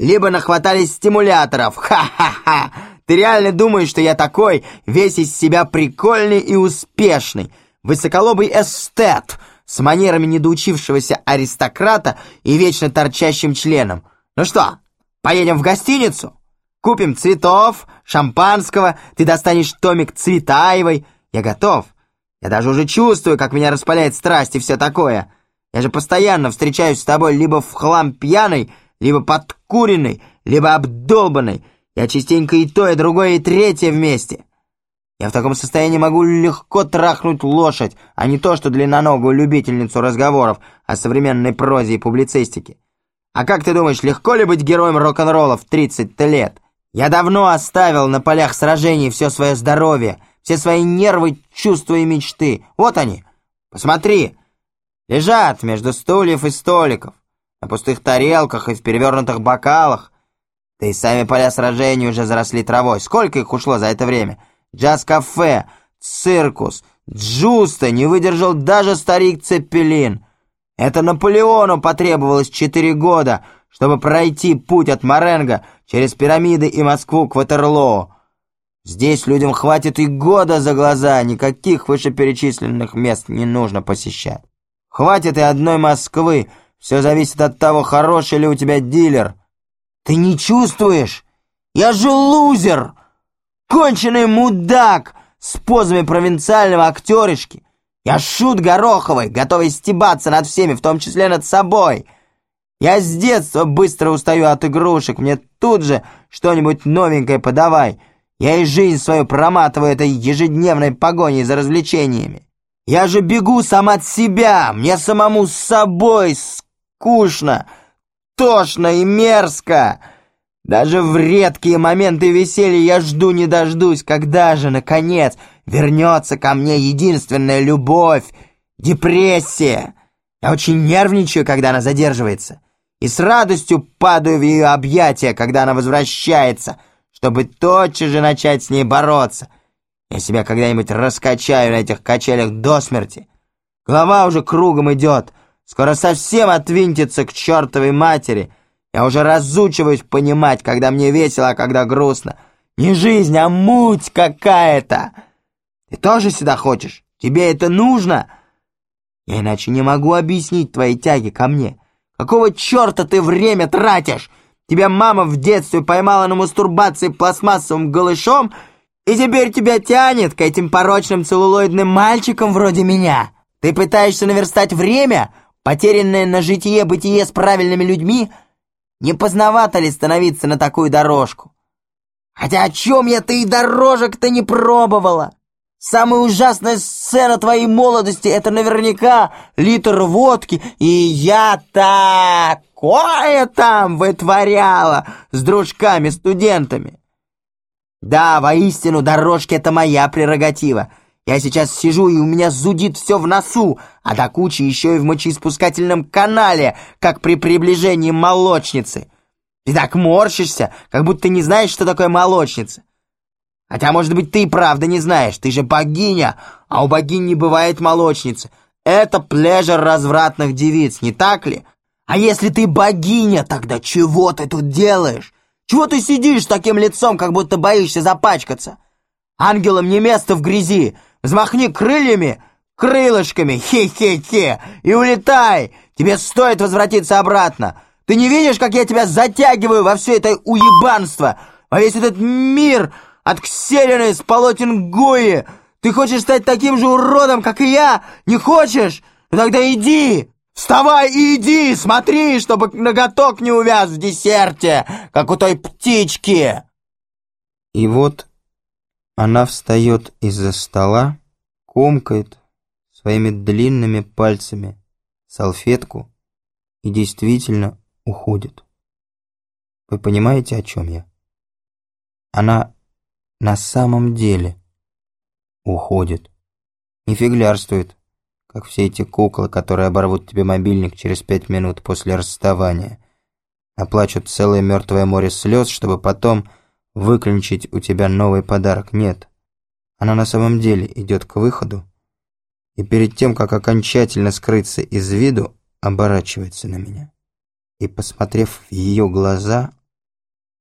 либо нахватались стимуляторов. Ха-ха-ха! Ты реально думаешь, что я такой, весь из себя прикольный и успешный, высоколобый эстет, с манерами недоучившегося аристократа и вечно торчащим членом? Ну что, поедем в гостиницу? Купим цветов, шампанского, ты достанешь томик Цветаевой. Я готов. Я даже уже чувствую, как меня распаляет страсть и все такое. Я же постоянно встречаюсь с тобой либо в хлам пьяный, либо подкуренный, либо обдолбанный. Я частенько и то, и другое, и третье вместе. Я в таком состоянии могу легко трахнуть лошадь, а не то, что длинноногую любительницу разговоров о современной прозе и публицистике. А как ты думаешь, легко ли быть героем рок-н-ролла в 30 лет? Я давно оставил на полях сражений все свое здоровье, все свои нервы, чувства и мечты. Вот они. Посмотри. Лежат между стульев и столиков, на пустых тарелках и в перевернутых бокалах. Да и сами поля сражений уже заросли травой. Сколько их ушло за это время? Джаз-кафе, циркус, джуста не выдержал даже старик Цеппелин. Это Наполеону потребовалось четыре года, чтобы пройти путь от Маренго через пирамиды и Москву к Ватерлоо. Здесь людям хватит и года за глаза, никаких вышеперечисленных мест не нужно посещать. Хватит и одной Москвы, все зависит от того, хороший ли у тебя дилер. Ты не чувствуешь? Я же лузер! Конченый мудак с позами провинциального актеришки. Я шут Гороховой, готовый стебаться над всеми, в том числе над собой. Я с детства быстро устаю от игрушек, мне тут же что-нибудь новенькое подавай. Я и жизнь свою проматываю этой ежедневной погоней за развлечениями. Я же бегу сам от себя, мне самому с собой скучно, тошно и мерзко. Даже в редкие моменты веселья я жду не дождусь, когда же, наконец, вернется ко мне единственная любовь, депрессия. Я очень нервничаю, когда она задерживается, и с радостью падаю в ее объятия, когда она возвращается — чтобы тотчас же начать с ней бороться. Я себя когда-нибудь раскачаю на этих качелях до смерти. Голова уже кругом идет, скоро совсем отвинтится к чертовой матери. Я уже разучиваюсь понимать, когда мне весело, а когда грустно. Не жизнь, а муть какая-то. Ты тоже сюда хочешь? Тебе это нужно? Я иначе не могу объяснить твои тяги ко мне. Какого черта ты время тратишь? Тебя мама в детстве поймала на мастурбации пластмассовым голышом, и теперь тебя тянет к этим порочным целлулоидным мальчикам вроде меня. Ты пытаешься наверстать время, потерянное на житие-бытие с правильными людьми? Не поздновато ли становиться на такую дорожку? Хотя о чем я ты и дорожек-то не пробовала? Самая ужасная сцена твоей молодости — это наверняка литр водки, и я такое там вытворяла с дружками-студентами. Да, воистину, дорожки — это моя прерогатива. Я сейчас сижу, и у меня зудит все в носу, а до кучи еще и в мочеиспускательном канале, как при приближении молочницы. Ты так морщишься, как будто не знаешь, что такое молочница. Хотя, может быть, ты и правда не знаешь, ты же богиня, а у богинь не бывает молочницы. Это плежер развратных девиц, не так ли? А если ты богиня, тогда чего ты тут делаешь? Чего ты сидишь с таким лицом, как будто боишься запачкаться? Ангелам не место в грязи. Взмахни крыльями, крылышками, хе-хе-хе, и улетай. Тебе стоит возвратиться обратно. Ты не видишь, как я тебя затягиваю во все это уебанство, во весь этот мир от Кселина из полотен Гои. Ты хочешь стать таким же уродом, как и я? Не хочешь? Ну тогда иди! Вставай и иди! Смотри, чтобы ноготок не увяз в десерте, как у той птички!» И вот она встает из-за стола, комкает своими длинными пальцами салфетку и действительно уходит. Вы понимаете, о чем я? Она на самом деле уходит. Не фиглярствует, как все эти куклы, которые оборвут тебе мобильник через пять минут после расставания. Оплачут целое мертвое море слез, чтобы потом выключить у тебя новый подарок. Нет. Она на самом деле идет к выходу, и перед тем, как окончательно скрыться из виду, оборачивается на меня. И, посмотрев в ее глаза,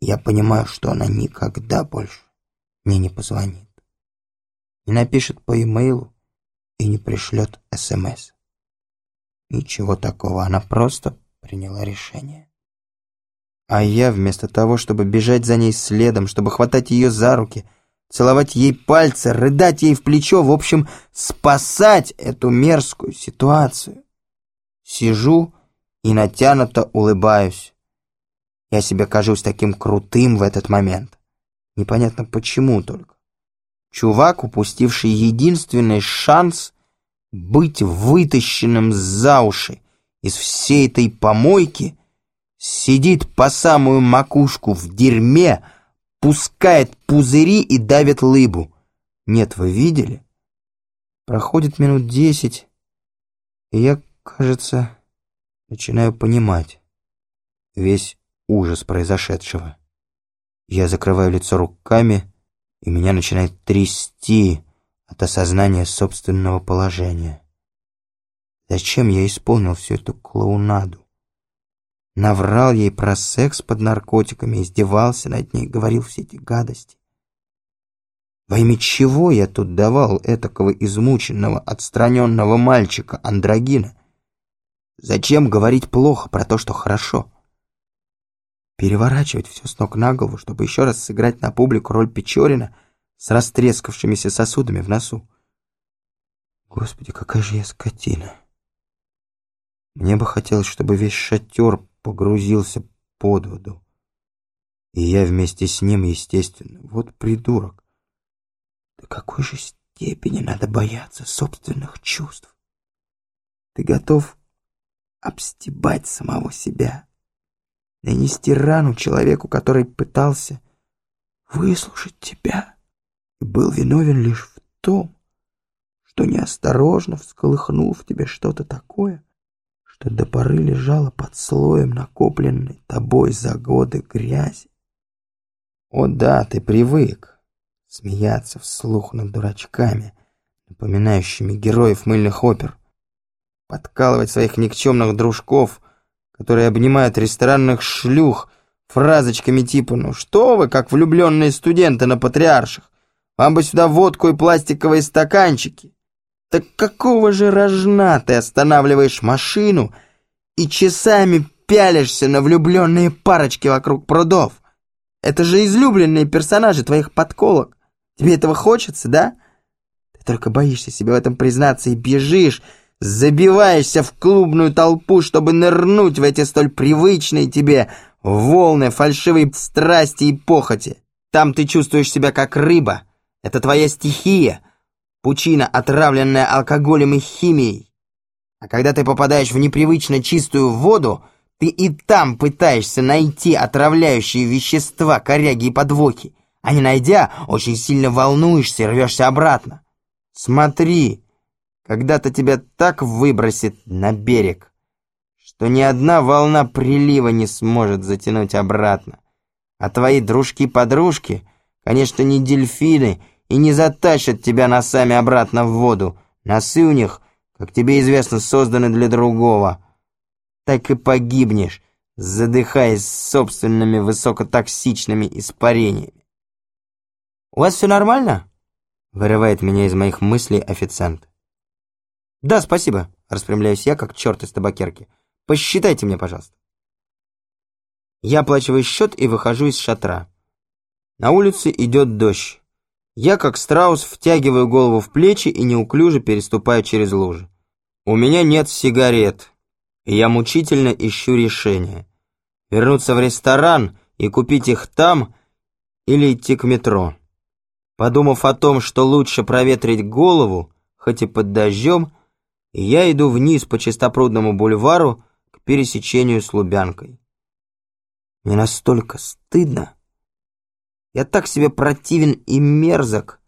Я понимаю, что она никогда больше мне не позвонит, не напишет по имейлу и не пришлет СМС. Ничего такого, она просто приняла решение. А я вместо того, чтобы бежать за ней следом, чтобы хватать ее за руки, целовать ей пальцы, рыдать ей в плечо, в общем, спасать эту мерзкую ситуацию, сижу и натянуто улыбаюсь. Я себе кажусь таким крутым в этот момент. Непонятно почему только. Чувак, упустивший единственный шанс быть вытащенным за уши из всей этой помойки, сидит по самую макушку в дерьме, пускает пузыри и давит лыбу. Нет, вы видели? Проходит минут десять, и я, кажется, начинаю понимать весь ужас произошедшего. Я закрываю лицо руками, и меня начинает трясти от осознания собственного положения. Зачем я исполнил всю эту клоунаду? Наврал ей про секс под наркотиками, издевался над ней, говорил все эти гадости. Во имя чего я тут давал этакого измученного, отстраненного мальчика, андрогина? Зачем говорить плохо про то, что хорошо? Переворачивать все с ног на голову, чтобы еще раз сыграть на публику роль Печорина — с растрескавшимися сосудами в носу. Господи, какая же я скотина. Мне бы хотелось, чтобы весь шатер погрузился под воду. И я вместе с ним, естественно. Вот придурок. До какой же степени надо бояться собственных чувств? Ты готов обстебать самого себя, нанести рану человеку, который пытался выслушать тебя и был виновен лишь в том, что неосторожно всколыхнул в тебе что-то такое, что до поры лежало под слоем накопленной тобой за годы грязи. О да, ты привык смеяться вслух над дурачками, напоминающими героев мыльных опер, подкалывать своих никчемных дружков, которые обнимают ресторанных шлюх фразочками типа «Ну что вы, как влюбленные студенты на патриарших, вам бы сюда водку и пластиковые стаканчики. Так какого же рожна ты останавливаешь машину и часами пялишься на влюбленные парочки вокруг прудов? Это же излюбленные персонажи твоих подколок. Тебе этого хочется, да? Ты только боишься себе в этом признаться и бежишь, забиваешься в клубную толпу, чтобы нырнуть в эти столь привычные тебе волны фальшивой страсти и похоти. Там ты чувствуешь себя как рыба, это твоя стихия, пучина, отравленная алкоголем и химией. А когда ты попадаешь в непривычно чистую воду, ты и там пытаешься найти отравляющие вещества, коряги и подвоки, а не найдя, очень сильно волнуешься и рвешься обратно. Смотри, когда-то тебя так выбросит на берег, что ни одна волна прилива не сможет затянуть обратно. А твои дружки-подружки, конечно, не дельфины и не затащат тебя носами обратно в воду. Носы у них, как тебе известно, созданы для другого. Так и погибнешь, задыхаясь собственными высокотоксичными испарениями. «У вас все нормально?» — вырывает меня из моих мыслей официант. «Да, спасибо», — распрямляюсь я, как черт из табакерки. «Посчитайте мне, пожалуйста». Я оплачиваю счет и выхожу из шатра. На улице идет дождь. Я, как страус, втягиваю голову в плечи и неуклюже переступаю через лужи. У меня нет сигарет, и я мучительно ищу решение. Вернуться в ресторан и купить их там или идти к метро. Подумав о том, что лучше проветрить голову, хоть и под дождем, я иду вниз по чистопрудному бульвару к пересечению с Лубянкой. Мне настолько стыдно, я так себе противен и мерзок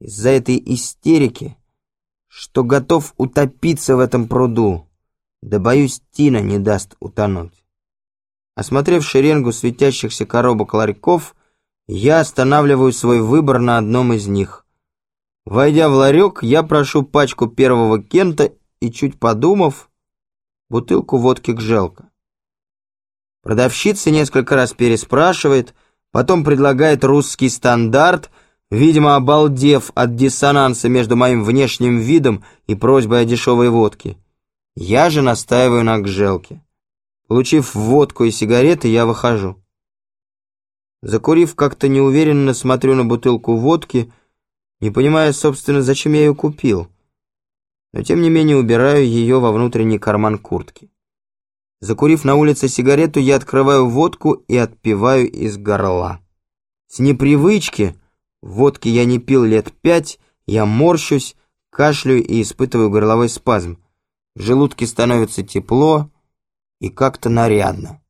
из-за этой истерики, что готов утопиться в этом пруду, да боюсь, Тина не даст утонуть. Осмотрев шеренгу светящихся коробок ларьков, я останавливаю свой выбор на одном из них. Войдя в ларек, я прошу пачку первого кента и, чуть подумав, бутылку водки к желко. Продавщица несколько раз переспрашивает, потом предлагает русский стандарт, видимо, обалдев от диссонанса между моим внешним видом и просьбой о дешевой водке. Я же настаиваю на гжелке. Получив водку и сигареты, я выхожу. Закурив, как-то неуверенно смотрю на бутылку водки, не понимая, собственно, зачем я ее купил. Но тем не менее убираю ее во внутренний карман куртки. Закурив на улице сигарету, я открываю водку и отпиваю из горла. С непривычки, водки я не пил лет пять, я морщусь, кашляю и испытываю горловой спазм. В желудке становится тепло и как-то нарядно.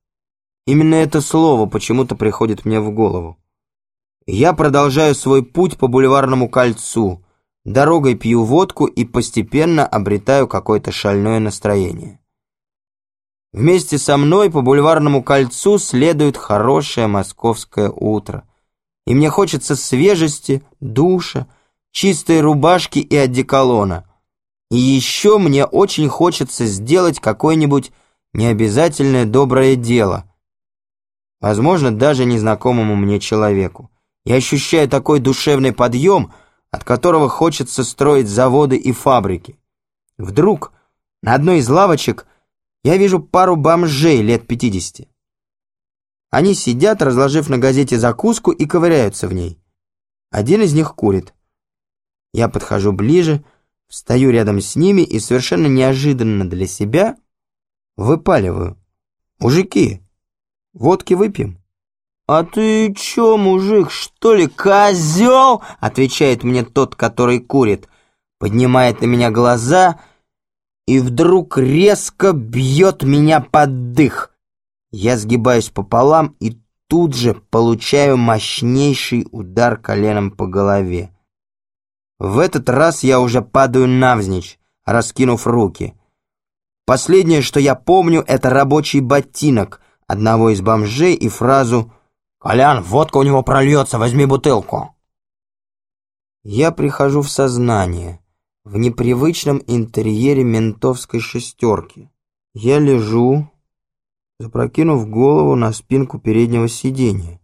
Именно это слово почему-то приходит мне в голову. Я продолжаю свой путь по бульварному кольцу, дорогой пью водку и постепенно обретаю какое-то шальное настроение. Вместе со мной по бульварному кольцу следует хорошее московское утро. И мне хочется свежести, душа, чистой рубашки и одеколона. И еще мне очень хочется сделать какое-нибудь необязательное доброе дело. Возможно, даже незнакомому мне человеку. Я ощущаю такой душевный подъем, от которого хочется строить заводы и фабрики. Вдруг на одной из лавочек я вижу пару бомжей лет 50. Они сидят, разложив на газете закуску и ковыряются в ней. Один из них курит. Я подхожу ближе, встаю рядом с ними и совершенно неожиданно для себя выпаливаю. «Мужики, водки выпьем?» «А ты чё, мужик, что ли, козёл?» Отвечает мне тот, который курит. Поднимает на меня глаза и вдруг резко бьет меня под дых. Я сгибаюсь пополам и тут же получаю мощнейший удар коленом по голове. В этот раз я уже падаю навзничь, раскинув руки. Последнее, что я помню, это рабочий ботинок одного из бомжей и фразу «Колян, водка у него прольется, возьми бутылку». Я прихожу в сознание в непривычном интерьере ментовской шестерки. Я лежу, запрокинув голову на спинку переднего сиденья.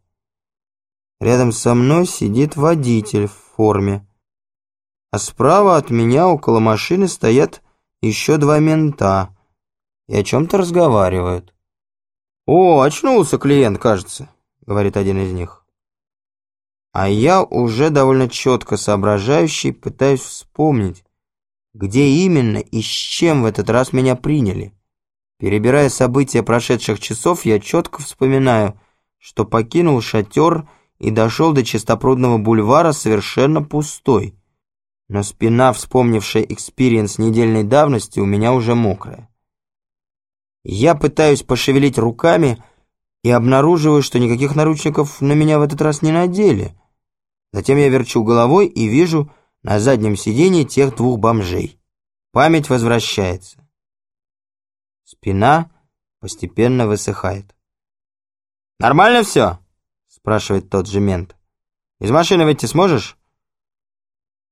Рядом со мной сидит водитель в форме, а справа от меня около машины стоят еще два мента и о чем-то разговаривают. «О, очнулся клиент, кажется», — говорит один из них. А я уже довольно четко соображающий пытаюсь вспомнить, где именно и с чем в этот раз меня приняли. Перебирая события прошедших часов, я четко вспоминаю, что покинул шатер и дошел до чистопрудного бульвара совершенно пустой но спина, вспомнившая experience недельной давности, у меня уже мокрая. Я пытаюсь пошевелить руками и обнаруживаю, что никаких наручников на меня в этот раз не надели. Затем я верчу головой и вижу на заднем сиденье тех двух бомжей. Память возвращается. Спина постепенно высыхает. «Нормально все?» — спрашивает тот же мент. «Из машины выйти сможешь?»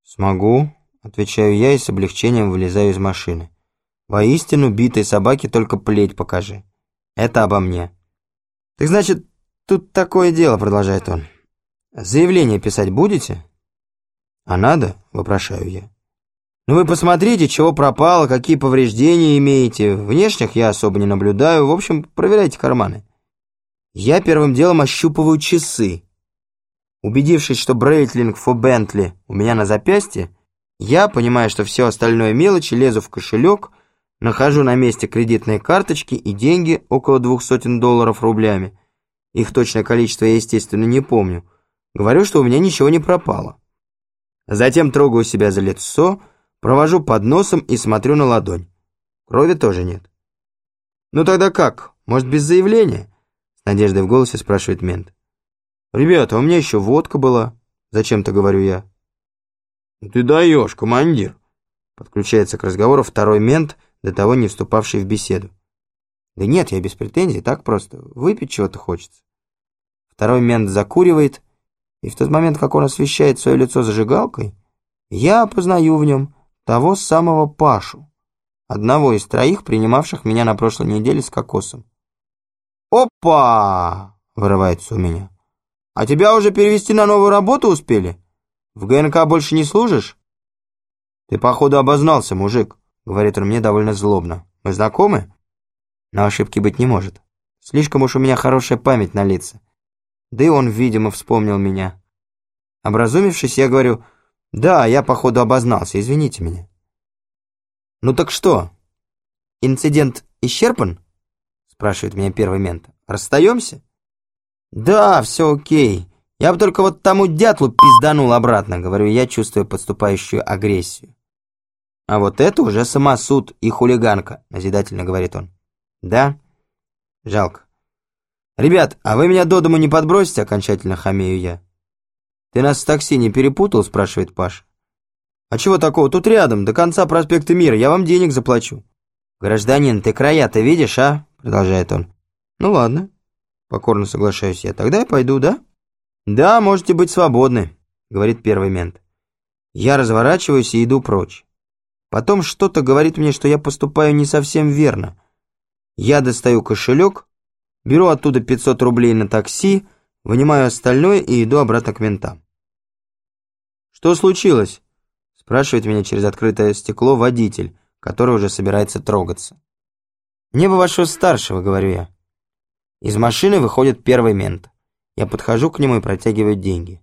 «Смогу», — отвечаю я и с облегчением вылезаю из машины. «Воистину, битой собаке только плеть покажи. Это обо мне». «Так значит, тут такое дело», — продолжает он. «Заявление писать будете?» «А надо?» — вопрошаю я. «Ну вы посмотрите, чего пропало, какие повреждения имеете. Внешних я особо не наблюдаю. В общем, проверяйте карманы». Я первым делом ощупываю часы. Убедившись, что Брейтлинг фо Бентли у меня на запястье, я, понимая, что все остальное мелочи, лезу в кошелек, нахожу на месте кредитные карточки и деньги около двух сотен долларов рублями. Их точное количество я, естественно, не помню. Говорю, что у меня ничего не пропало. Затем трогаю себя за лицо, провожу под носом и смотрю на ладонь. Крови тоже нет. «Ну тогда как? Может, без заявления?» С надеждой в голосе спрашивает мент. «Ребята, у меня еще водка была», — зачем-то говорю я. «Ну «Ты даешь, командир», — подключается к разговору второй мент, до того не вступавший в беседу. «Да нет, я без претензий, так просто. Выпить чего-то хочется». Второй мент закуривает, и в тот момент, как он освещает свое лицо зажигалкой, я опознаю в нем того самого Пашу, одного из троих, принимавших меня на прошлой неделе с кокосом. «Опа!» — вырывается у меня. «А тебя уже перевести на новую работу успели? В ГНК больше не служишь?» «Ты, походу, обознался, мужик», — говорит он мне довольно злобно. «Мы знакомы?» Но ошибки быть не может. Слишком уж у меня хорошая память на лица. Да и он, видимо, вспомнил меня. Образумившись, я говорю, «Да, я, походу, обознался, извините меня». «Ну так что? Инцидент исчерпан?» спрашивает меня первый мент. «Расстаемся?» «Да, все окей. Я бы только вот тому дятлу пизданул обратно», говорю я, чувствуя подступающую агрессию. «А вот это уже самосуд и хулиганка», назидательно говорит он. «Да? Жалко. Ребят, а вы меня до дому не подбросите?» окончательно хамею я. «Ты нас в такси не перепутал?» спрашивает Паш. «А чего такого? Тут рядом, до конца проспекта Мира, я вам денег заплачу». «Гражданин, ты края-то видишь, а?» продолжает он. «Ну ладно». Покорно соглашаюсь я. «Тогда я пойду, да?» «Да, можете быть свободны», говорит первый мент. Я разворачиваюсь и иду прочь. Потом что-то говорит мне, что я поступаю не совсем верно. Я достаю кошелек, беру оттуда 500 рублей на такси, вынимаю остальное и иду обратно к ментам. «Что случилось?» – спрашивает меня через открытое стекло водитель, который уже собирается трогаться. «Мне бы вашего старшего», — говорю я. Из машины выходит первый мент. Я подхожу к нему и протягиваю деньги.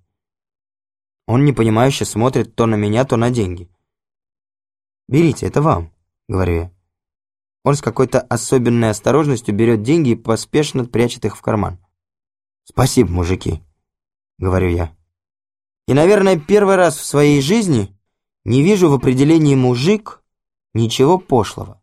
Он непонимающе смотрит то на меня, то на деньги. «Берите, это вам», — говорю я. Он с какой-то особенной осторожностью берет деньги и поспешно прячет их в карман. «Спасибо, мужики», — говорю я. И, наверное, первый раз в своей жизни не вижу в определении «мужик» ничего пошлого.